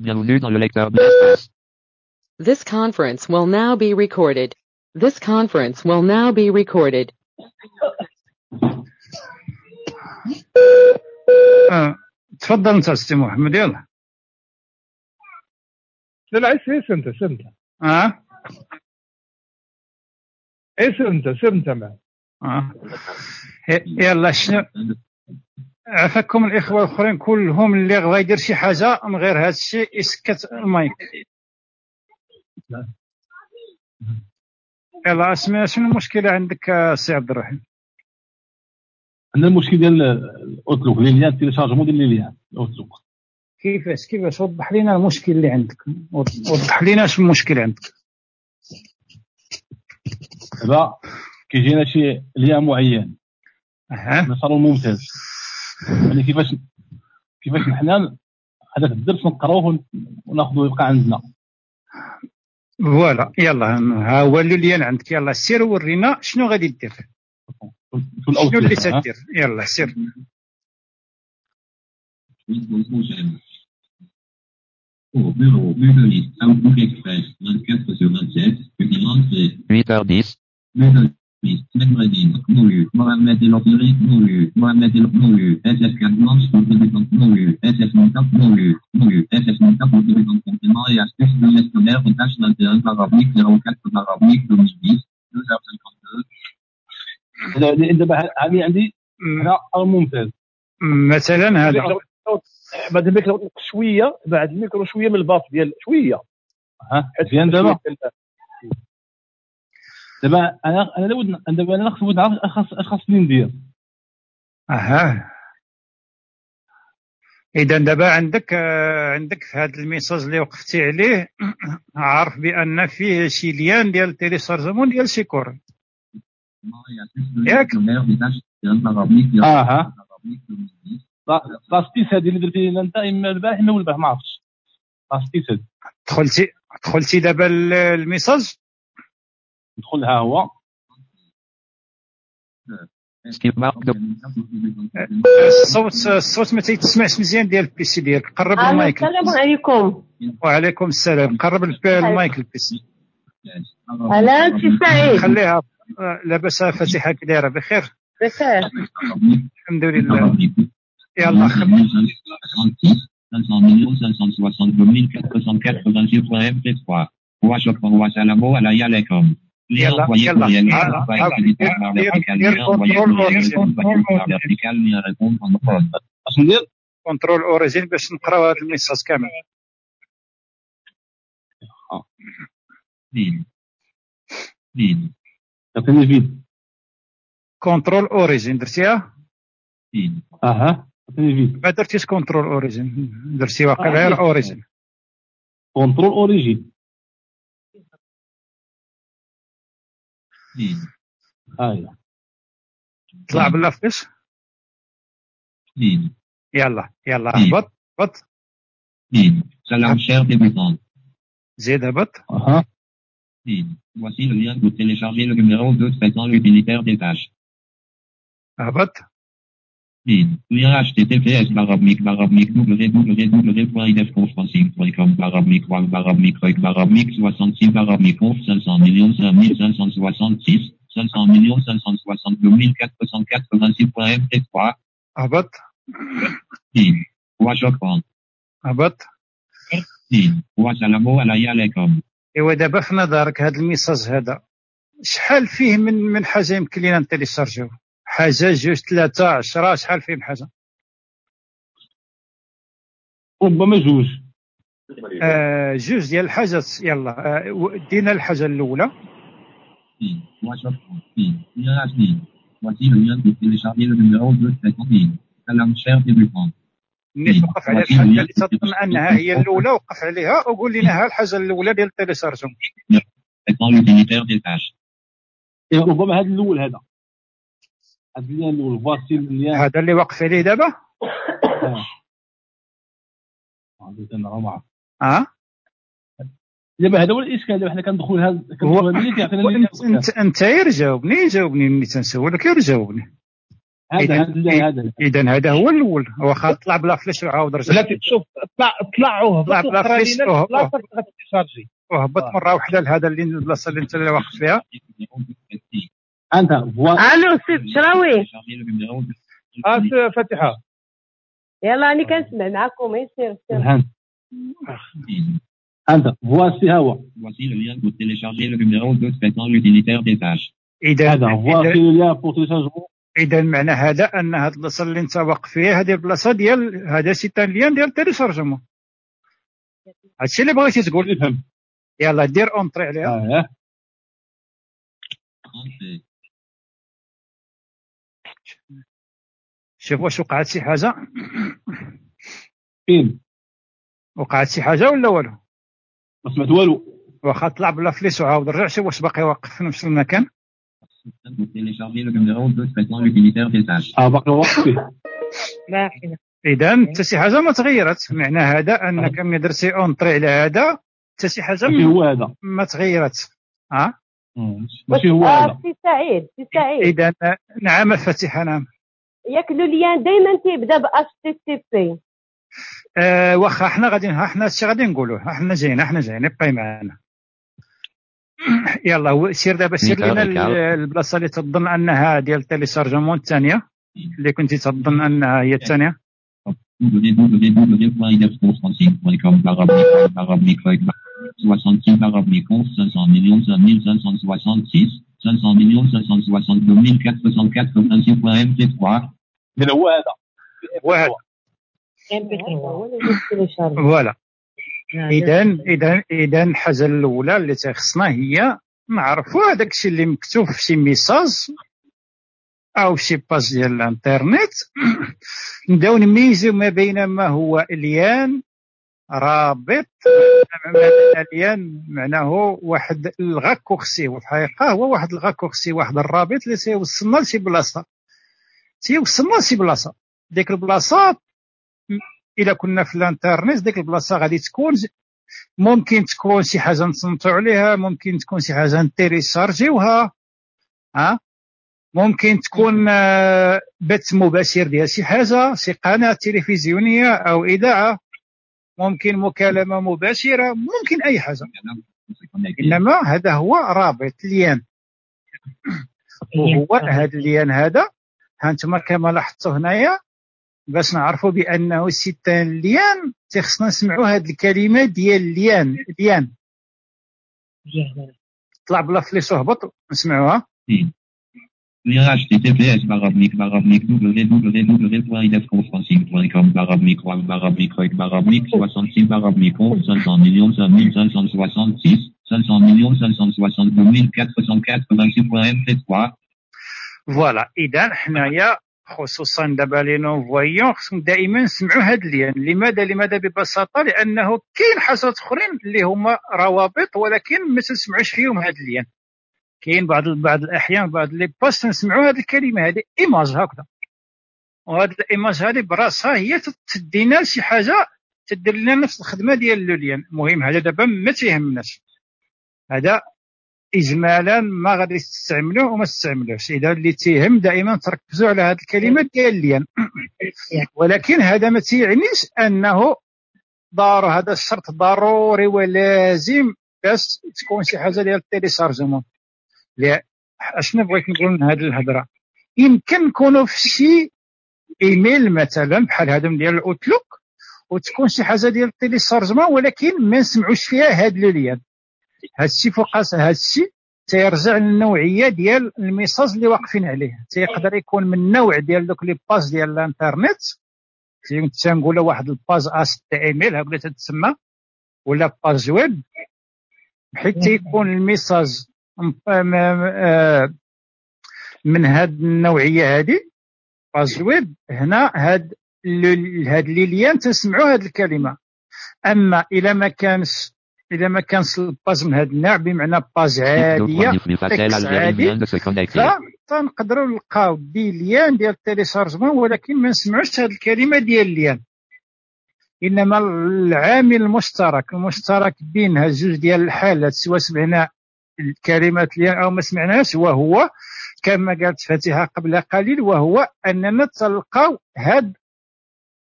Bienvenue dans le lecteur de l'espace. This conference will now be recorded. This conference will now be recorded. آه. تفضل انت سي محمد يلا لا لا سير سير انت سير انت اه اي سير انت سير انت معاه اه ي- يلا شنو عفاكم الإخوة الأخرين كلهم اللي بغا يدير شي حاجة من غير هذا الشيء يسكت المايك. يلا اسمع شنو المشكلة عندك سي عبد الرحيم؟ عندنا المشكل ديال Outlook les liens téléchargement ديال les liens Outlook. كيفاش؟ كيفاش؟ وضح لنا المشكل اللي عندك. وضح لنا شنو المشكل عندك. دابا كيجينا شي lien معين. أها. مسار ممتاز. يعني كيفاش كيفاش نحن هذاك الدرس نقراوه وناخذه يبقى عندنا. فوالا يلا ها هو اللوليان عندك. يلا سير ورينا شنو غادي دير؟ شنو اللي سدير يلا سير Mittag 10. مدري مقبول محمد الأطيري مقبول محمد مقبول بعد الميكرو شوية بعد الميكرو شوية من الباص ديال شوية. ها حيت دابا أنا أنا لابد دابا أنا خصني نعرف اش خاص- اش خاصني ندير أها. اذا دابا عندك عندك في هذا الميساج اللي وقفتي عليه عارف بأن فيه شي ليان ديال تيليشارجمون ديال شي كور et aspect de Yak. gestionnaire de tâches d'intérêt parablique 04 آه ها parablique 2010, لا- l'espace هذه اللي درتي انت إما البارح إما البارح ما عرفتش. l'espace هذه دخلتي دخلتي دابا ال- ال message؟ ندخل ها هو الصوت الصوت ما تيتسمعش مزيان ديال ال PC ديالك. قرب المايك. السلام عليكم. وعليكم السلام. قرب ال mic ال PC هلا انت سعيد. خليها آه، لاباس فاتحة كي دايره بخير بخير. الحمد لله. يلا خلي 500 يلا يلا contrôle origine باش نقراو هذا ال message كامل بين بين بين كنترول اوريزين درتيها بين أها ما درتيش كنترول اوريزين درتي واقع غير اوريزين كنترول اوريزين هي طلع Vide. يلا يلا إيه. هبط هبط Vide. Salam cher débutant. زيد هبط أها. Voici le lien pour télécharger le numéro 2 traitant l'utilitaire des tâches. هبط Vide. Lien https barabmic barabmic www.idefconferencing.com barabmic wag barabmic rec barabmic 66 barabmic conf 500 millions 5566 500 millions 562 486 MP3 هبط up on. هبط à la Yalecom. ايوا دابا في نظرك هذا الميساج هذا شحال فيه من من حاجة يمكن لينا نتيليشارجيو حاجة جوج ثلاثة عشرة شحال فيه من حاجة ربما جوج آه جوج ديال الحاجات يلا آه دينا الحاجة الأولى Vide. Wash up on. Vide. Lien H vide. Voici le lien pour télécharger le numéro 2 traitant vide. Salam cher débutant. ملي توقف على الحاجة اللي تظن أنها هي الأولى وقف عليها وقول لنا ها الحاجة الأولى ديال التيليشارجمون ربما هذا الأول هذا هذا اللي الأول فاسي اللي هذا اللي واقف عليه دابا أنا ما عرفت آه؟ دابا هذا هو الإشكال دابا حنا كندخل هذا هو- كندخل هذا اللي كيعطينا انت إنت غير جاوبني جاوبني ملي تنسولك غير جاوبني هذا إذا- هذا اذا هذا هو الأول. واخا طلع بلا فلاش وعاود رجع. بلاتي شوف طلع طلع وهبط طلع بلا غتشارجي وهبط آه. مره واحدة لهذا اللي البلاصة اللي أنت واقف فيها. أنت فوا ألو سي بشراوي آه س- فاتحه يلا راني كنسمع معاكم غير سير؟ سير. أنت voici هو. Voici le lien pour télécharger le numéro de traitant utilitaire des tâches. اذا هذا voici إذا- lien pour téléchargement إذا معنى هذا أن هذه البلاصة اللي أنت واقف فيها هذه البلاصة ديال هذا c'est un lien ديال téléchargement هادشي اللي بغيتي تقول. يفهم يلا دير entrée عليها. شوف واش وقعت شي حاجة؟ فين وقعت شي حاجة ولا والو؟ ما سمعت والو واخا طلع بلا فليس وعاود رجع شوف واش باقي واقف في نفس المكان. آه باقي واقف فيه. إذا حتى شي حاجة ما تغيرت. معنى هذا أنك ملي درتي entrée على هذا حتى شي حاجة هو هذا. ما تغيرت. ها؟ مم. ماشي هو آه، هذا. سي سعيد سي سعيد. إذا نعم الفاتحة نعم. ياك لو ليان دائما تيبدا ب اتش تي تي بي آه واخا حنا غادي حنا هادشي غادي نقولوه حنا جايين حنا جايين ابقاي معنا يلا هو- سير دابا سير لنا البلاصه اللي تظن انها ديال تيليشارجمون الثانية اللي كنتي تظن انها هي الثانية www.idefconstancy.com parabrique, parabrique, 66 parabricons, 500 millions, 5566, 500 millions, 562 486.mp3. من هو هذا واحد. voilà. هذا اذا اذا اذا الحاجة الأولى اللي تخصنا هي نعرفوا هذاك الشيء اللي مكتوب في شي message أو شي page ديال الإنترنت. نبداو نميزوا ما بين ما هو ال lien رابط ال lien معناه واحد ال raccourci وفي الحقيقة هو واحد ال raccourci واحد الرابط اللي تيوصلنا لشي بلاصة. تيوصلنا لشي بلاصة. ديك البلاصة إلا كنا في الانترنت ديك البلاصة غادي تكون ممكن تكون شي حاجة نصنتو عليها ممكن تكون شي حاجة نتيريشارجيوها ها؟ ممكن تكون آه، بث مباشر ديال شي حاجة شي قناة تلفزيونية أو إذاعة. ممكن مكالمة مباشرة ممكن أي حاجة. إنما هذا هو رابط ليان وهو هذا الليان هذا هانتوما كما لاحظتوا هنايا باش نعرفوا بانه سيتان ليان تخصنا نسمعوا هذه الكلمة ديال ليان ليان طلع بلا فليس وهبط نسمعوها voilà اذا حنايا خصوصا دابا les non-voyants خصهم دائما نسمعوا هاد ال lien لماذا لماذا ببساطه لأنه كاين حاجات اخرين اللي هما روابط ولكن ما تسمعوش فيهم هاد ال lien كاين بعض بعض الاحيان بعض les pages نسمعوا هاد الكلمة هذه image هكذا وهاد ال image هذه براسها هي تدينا لشي حاجة تدير لنا نفس الخدمه ديال le lien المهم هذا دابا ما تيهمناش هذا اجمالا ما غادي تستعملوه وما تستعملوش إذا اللي تيهم دائما تركزوا على هذه الكلمة ديال lien. ولكن هذا ما تيعنيش أنه ضار هذا الشرط ضروري ولازم باش تكون شي حاجة ديال ال téléchargement. أشنو بغيت نقول من هذه الهضرة؟ يمكن نكونوا في شي إيميل مثلا بحال هذا ديال ال Outlook وتكون شي حاجة ديال ال téléchargement ولكن ما نسمعوش فيها هاد le lien هادشي فوقاس هادشي تيرجع للنوعية ديال ال message اللي واقفين عليه. تيقدر يكون من نوع ديال donc les pages ديال الانترنت تنقولوا واحد الباج HTML هكذا تتسمى ولا page web. حيت تيكون ال message آه، من هاد النوعية هذه page web. هنا هاد ال- هاد les liens تسمعوا هاد الكلمة. أما اذا ما كانش إذا ما كانش ال page من هاد النوع بمعنى page عادية connecter. فنقدروا نلقاو des liens ديال ال téléchargement ولكن ما نسمعوش هاد الكلمة ديال lien إنما العامل المشترك المشترك بين هاد جوج ديال الحالات سواء سمعنا الكلمات اللي أو ما سمعناش وهو كما قالت فاتحة قبل قليل وهو أننا تلقاو هاد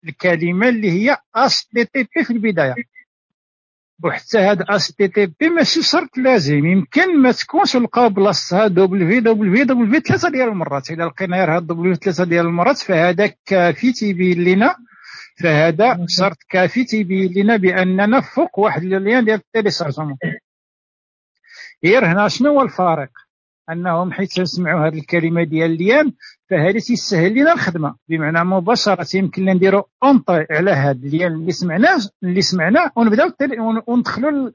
الكلمة اللي هي http في البداية. وحتى هاد http ماشي شرط لازم يمكن ما تكونش نلقاو بلاصتها دبليو دبليو دبليو ثلاثة ديال المرات. إلا لقينا غير هاد دبليو ثلاثة ديال المرات فهذا كافي تيبين لنا فهذا شرط كافي تيبين لنا بأننا فوق واحد ال lien ديال ال téléchargement. غير هنا شنو هو الفارق؟ أنهم حيت نسمعوا هذه الكلمة ديال lien فهذه تيسهل لنا الخدمة. بمعنى مباشرة يمكن لنا نديروا entrée على هذا lien اللي سمعناه اللي سمعناه ونبداو وندخلوا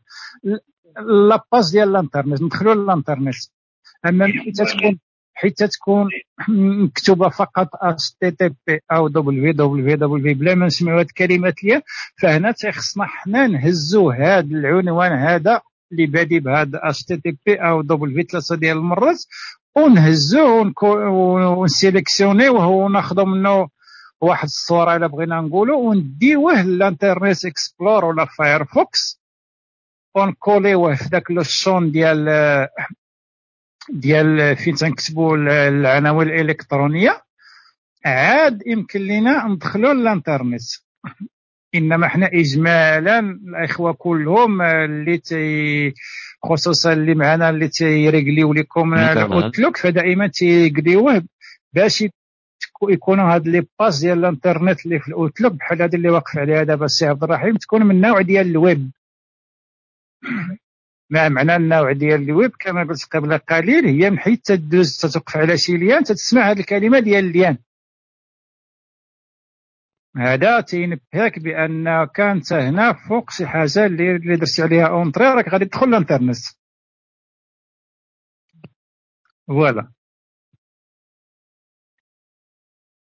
la page ديال الانترنت ندخلوا للانترنت. أما حيت تكون حيت تكون مكتوبة فقط http أو دبليو دبليو دبليو بلا ما نسمعوا هذه الكلمات lien فهنا تيخصنا حنا نهزوا هذا العنوان هذا اللي بادي بهذا http أو دبليو ثلاثة ديال المرات. ونهزوه ونسيليكسيونيوه وناخذوا منه واحد الصورة إلا بغينا نقولوا ونديوه لل Internet Explorer ولا Firefox. ونكوليوه في ذاك le champ ديال ديال فين تنكتبوا العناوين الإلكترونية. عاد يمكن لنا ندخلوا للانترنت إنما إحنا اجمالا الإخوة كلهم اللي تي خصوصا اللي معنا اللي تيريقليو لكم. ال Outlook فدائما تيقليوه باش يكونوا هاد les pages ديال الإنترنت اللي في ال Outlook بحال هذا اللي واقف عليها دابا السي عبد الرحيم تكون من النوع ديال الويب ما معنى النوع ديال الويب كما قلت قبل قليل هي من حيث تدوز تتوقف على شي lien تتسمع هذه الكلمة ديال ال lien هذا تينبهك بأن كانت هنا فوق شي حاجة اللي درتي عليها entrée راك غادي تدخل الانترنت فوالا.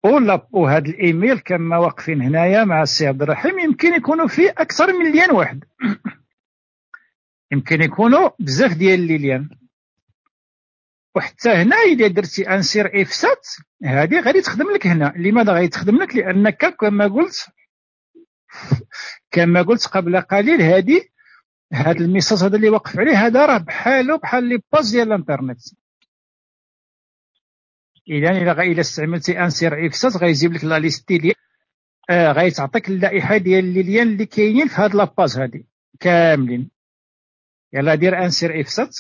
ولا وهذا الإيميل كما واقفين هنايا مع السي عبد الرحيم يمكن يكونوا فيه أكثر من ليان واحد. يمكن يكونوا بزاف ديال الليليان. وحتى هنا إذا درتي أنسير افسات هذه غادي تخدم لك هنا. لماذا غادي تخدم لك؟ لأنك كما قلت كما قلت قبل قليل هذه هذا ال message هذا اللي واقف عليه هذا راه بحاله بحال les pages ديال الإنترنت. اذا إلا إلا استعملتي insert F sept غيجيب لك la liste ديال آه غادي تعطيك اللائحة ديال ال les liens اللي كاينين في هاد la page هذه كاملين. يلا دير أنسير افسات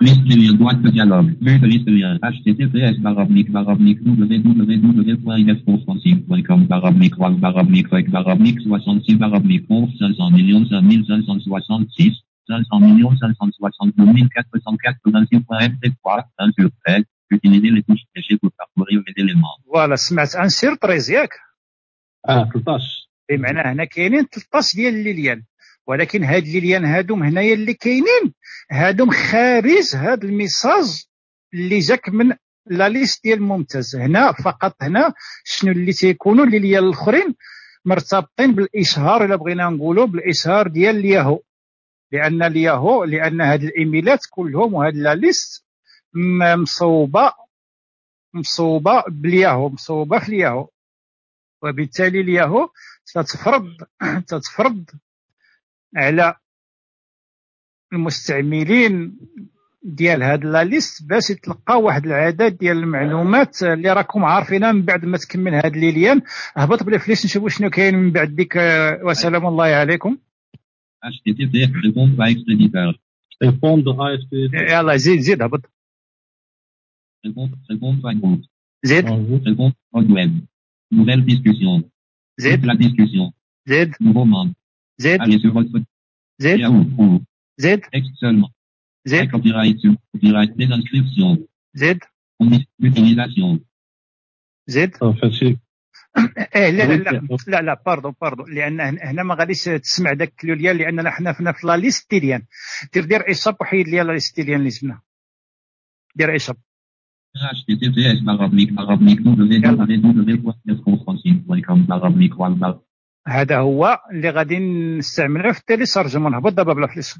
Liste lien, droite de dialogue. Vue de liste lien. HTTPS barre oblique barre oblique www.inexconfrensive.com baroblique wall baroblique web baroblique 66 baroblique 11 500 millions 5566 500 millions 562 486.mp3 1 sur 13. Utilisez les touches fléchées pour parcourir les éléments. voilà سمعت un sur treize ياك آه 13 بمعنى هنا كاينين 13 ديال ال les liens. ولكن هاد ال les liens هادوم هنايا اللي كاينين. هادوم خارج هاد ال message اللي جاك من la liste ديال ممتاز هنا فقط هنا شنو اللي تيكونوا ال les liens الاخرين مرتبطين بالإشهار إلا بغينا نقولوا بالإشهار ديال الياهو. لأن الياهو لأن هاد الإيميلات كلهم وهاد لا ليست مصوبة مصوبة بالياهو مصوبة في الياهو. وبالتالي الياهو تتفرض تتفرض على المستعملين ديال هاد لا ليست باش يتلقاو واحد العدد ديال المعلومات اللي راكم عارفينها من بعد ما تكمل هاد ليليان هبط بلا فليس نشوفوا شنو كاين من بعد ديك وسلام الله عليكم يلا زيد زيد هبط. زيد. Nouvelle discussion. زيد La discussion. زيد Nouveau membre. زيد Allez sur votre زيد Yahoo. Ou. زيد Texte seulement. زيد Copyright sur copyright des inscriptions. زيد Utilisation. زيد إيه لا لا لا لا لا باردون باردون لأن هن- هنا ما غاديش تسمع داك كلوليان لأننا حنا في لا ليست دياليان دير دير ايشاب وحيد لي لا ليست دياليان اللي سمنا دير ايشاب هذا هو اللي غادي نستعمله في التالي سرجم هبط دابا بلا فلوس.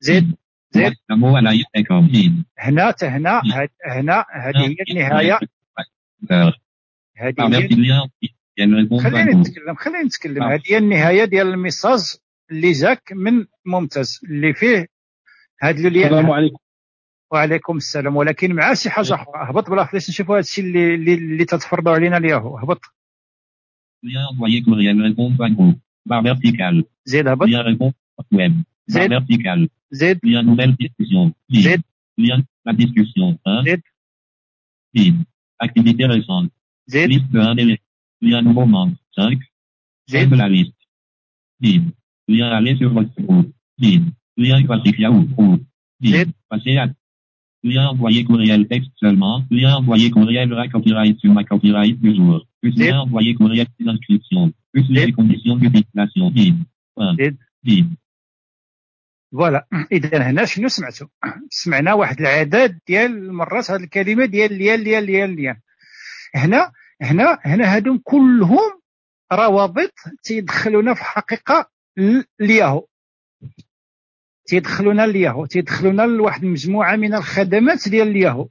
زيد زيد هنا تهنا هنا هذه هي النهاية. هذه خليني نتكلم. خليني نتكلم. هذه هي النهاية ديال الميساج اللي جاك من ممتاز اللي فيه هاد السلام عليكم. وعليكم السلام ولكن مع شي حاجه اخرى هبط بلا la discussion. Z. Activité récente. Z. Liste 1 des Lien nouveau membre. 5. Z. de la liste. Feed. Lien aller sur votre groupe. Lien Passer à Lien envoyé courriel texte seulement. Lien envoyé courriel à copyright sur ma copyright du jour. Plus lien envoyé courriel d'inscription. Plus les conditions de déclaration. Bid. Bid. فوالا اذا هنا شنو سمعتوا سمعنا واحد العدد ديال المرات هذه الكلمة ديال ليال ليال ليال ليال هنا هنا هنا هادو كلهم روابط تيدخلونا في حقيقه لياهو تيدخلونا اليهو تيدخلونا لواحد المجموعه من الخدمات ديال اليهو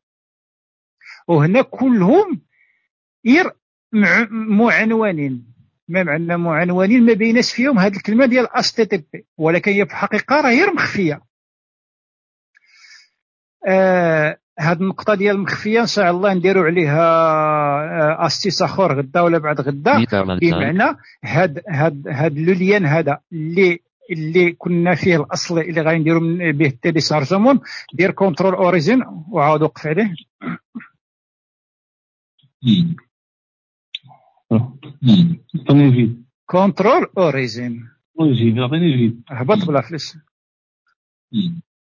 وهنا كلهم ير معنوانين. ما عندنا معنوانين؟ ما بيناش فيهم هذه الكلمة ديال HTTP ولكن هي في الحقيقة راه غير مخفية. آه هاد النقطة ديال المخفية إن شاء الله نديرو عليها آه astuce آخر غدا ولا بعد غدا. بمعنى هاد هاد هاد le lien هذا اللي اللي كنا فيه الاصل اللي غنديروا به ال téléchargement دير contrôle origine وعاود وقف عليه عطيني فيد كونترول اوريجين اوريجين عطيني فيد هبط بلا فليس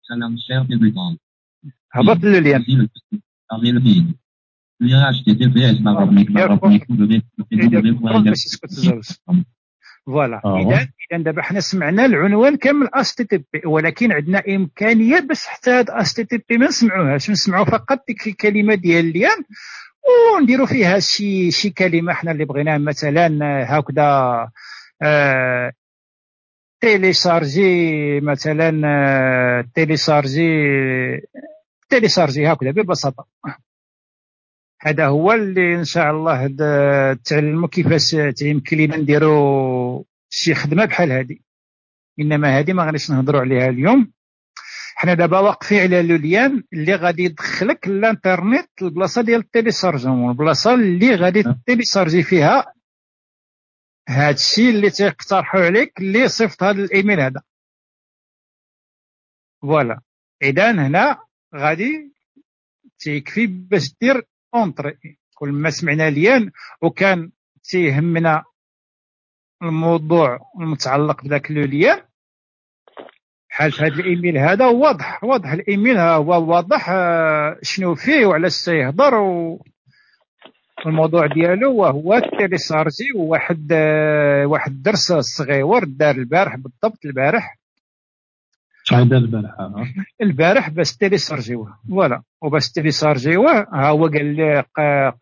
سلام شير ايفيدون هبط لليان Mirage, HTTPS, marrobnik, marrobnik, www, www, www, www, www, www, فوالا. آه. إذا إذا دابا حنا سمعنا العنوان كامل آس تي تي بي ولكن عندنا إمكانية باش حتى هاد آس تي تي بي ما نسمعوهاش. نسمعو فقط ديك الكلمة ديال اليوم ونديرو فيها شي شي كلمة حنا اللي بغيناها. مثلا هكذا آه، télécharger مثلا آه، télécharger télécharger هكذا ببساطة. هذا هو اللي إن شاء الله تعلموا كيفاش يمكن لنا نديروا شي خدمة بحال هذه إنما هذه ما غاديش نهضروا عليها اليوم. حنا دابا واقفين على le lien اللي غادي يدخلك الانترنت البلاصة ديال ال téléchargement البلاصة اللي غادي télécharger فيها هاد الشيء اللي تيقترحوا عليك اللي صيفط هذا الإيميل هذا. voilà. اذا هنا غادي تيكفي باش دير entrée كل ما سمعنا lien وكان تيهمنا الموضوع المتعلق بذاك le lien بحال هذا الإيميل هذا واضح واضح الإيميل هو واضح آه، شنو فيه وعلاش تيهضر و الموضوع ديالو وهو télécharger وواحد آه، واحد الدرس صغيور دار البارح بالضبط البارح. البارحه ها؟ البارح باش تيليشارجيوه voilà وباش تيليشارجيوه ها هو قال لي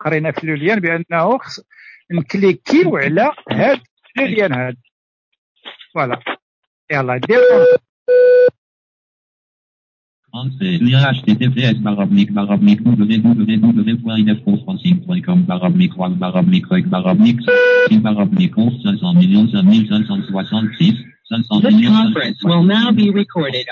قرينا في le lien بانه خص نكليكيو على هاد le lien هاد voilà يلا دير. Lien https barre mic barre mic www.infosponsing.com barre mic one barre mic rec barre mic six barre mic onze 500 millions 5566 500 This conference will now be recorded.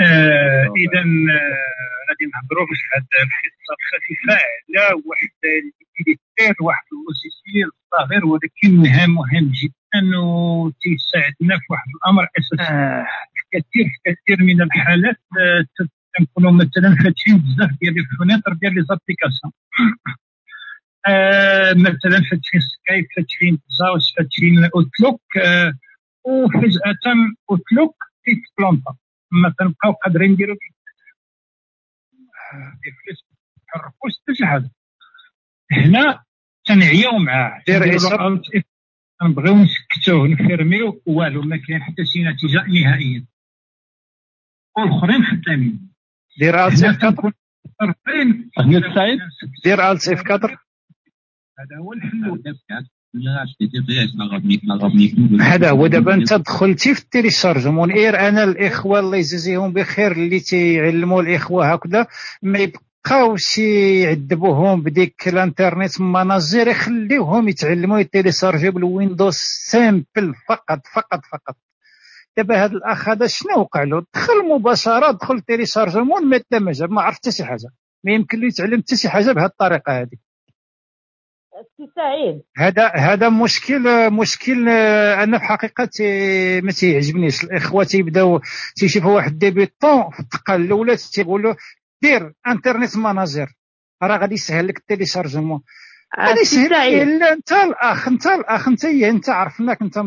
آه إذا آه، غادي نهضروا في هذه الحصة الخفيفة على واحد الإديتير واحد اللوسيسيال صغير ولكن مهم جدا وتيساعدنا في واحد الأمر أساسي. آه. في كثير كثير من الحالات تنكونوا مثلا فاتحين بزاف ديال les fenêtres ديال les applications. مثلا فاتحين Skype فاتحين JAWS فاتحين Outlook آه وفجأة Outlook تيتبلونطا ما تنبقاو قادرين نديرو ال flèches تحركوش حتى شي حاجة هنا تنعياو معاه. دير نديرو حساب. له Alt F. نبغيو نسكتوه نفيرميو. والو ما كاين حتى شي نتيجة نهائيا والآخرين خدامين دير Alt هنا F 4 تنكون مضطرين أهلا سعيد. دير Alt F 4 هذا هو الحل Lien https barre oblique barre oblique هذا هو دابا انت دخلتي في ال téléchargement إير أنا الإخوة الله يجازيهم بخير اللي تيعلموا الإخوة هكذا. ما يبقاوش يعذبوهم بديك الانترنت ماناجير يخليوهم يتعلموا يتيليشارجيو ب ال Windows simple فقط فقط فقط. دابا هذا الاخ هذا شنو وقع له؟ دخل مباشرة دخل téléchargement ما ما عرف حتى شي حاجة. ما يمكن له يتعلم حتى شي حاجة بهذه الطريقة هذه سعيد هذا هذا مشكل مشكل آه، أنا في حقيقة تي- ما تيعجبنيش. الإخوة تيبداو تيشوفوا واحد débutant في الدقة الأولى تيقول له دير Internet Manager راه غادي يسهل لك ال téléchargement. غادي سي يسهل لا أنت الأخ أنت الأخ أنت إيه أنت عرفناك أنت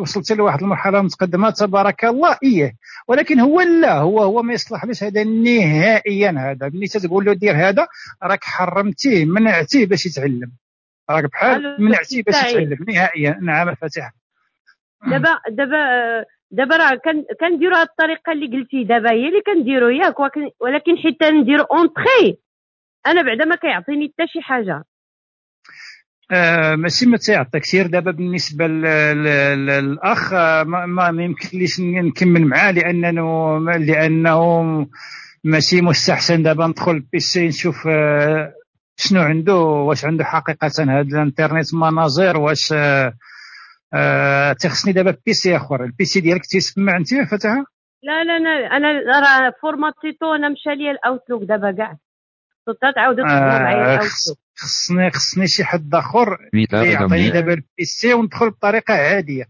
وصلت لواحد المرحلة متقدمة تبارك الله إيه ولكن هو لا هو هو ما يصلحلوش هذا نهائيا هذا. ملي تتقول له دير هذا راك حرمتيه منعتيه باش يتعلم. راك بحال ألو، منعتيه باش. يتعلم نهائيا نعم الفاتحه دابا دابا دابا راه كن- كنديروا هاد الطريقة اللي قلتي دابا هي اللي كنديروا ياك ولكن- ولكن حيت ندير entrée أنا بعدا ما كيعطيني حتى شي حاجة. آه ماشي ما تيعطيك سير دابا بالنسبة للأخ آه، ما, ما يمكنليش نكمل معاه لأنه لأنه ماشي مستحسن دابا. ندخل البيسي نشوف آه، شنو عنده؟ واش عنده حقيقة هذا الانترنت مناظر واش آه، آه، تخصني دابا بيسي آخر. البيسي ديالك تيسمع انت فتحها لا لا لا أنا راه فورماتيتو أنا مشى لي الاوتلوك دابا كاع. صوتا تعاودوا تخدموا معايا آه، الاوتلوك خص- خصني خصني شي حد آخر يعطيني. دابا البيسي وندخل بطريقة عادية.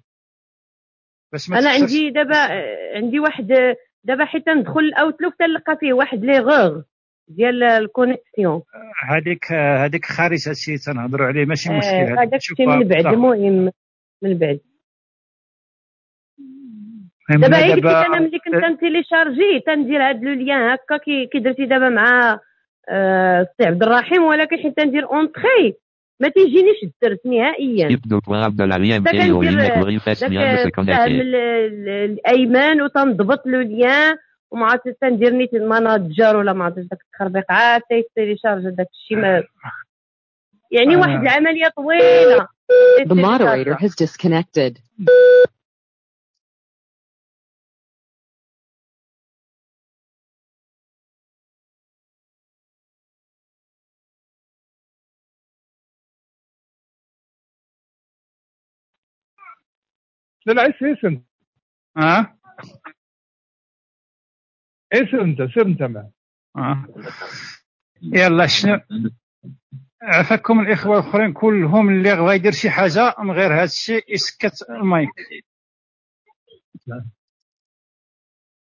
باش ما أنا. عندي دابا عندي واحد دابا حيت ندخل الاوتلوك تلقى فيه واحد لي غوغ ديال الكونيكسيون هذيك هذيك خارج هادشي تنهضروا عليه ماشي مشكل آه، هذاك الشيء من بعد. المهم من بعد دابا هي قلت أنا ملي كنت نتيليشارجي تندير هاد لو ليان هكا كي درتي دابا مع آه، سي عبد الرحيم ولكن حيت ندير اونتري ما تيجينيش الدرس نهائيا Type de poids Abdelali ده MK كندير Orinek Ori داك Fasmian de se السهم connecter. ال- ال- الايمن وتنضبط لو ليان وما عرفت تندير نيت ماناجر ولا ما عرفتش داك التخربيق. عاد تيتيليشارج داك الشيء يعني آه. واحد العملية طويلة. The moderator has disconnected. لا لا عيس عيس انت انت معه آه. يلا شنو؟ عفاكم الإخوة الأخرين كلهم اللي غادي يدير شي حاجة من غير هذا الشيء يسكت المايك.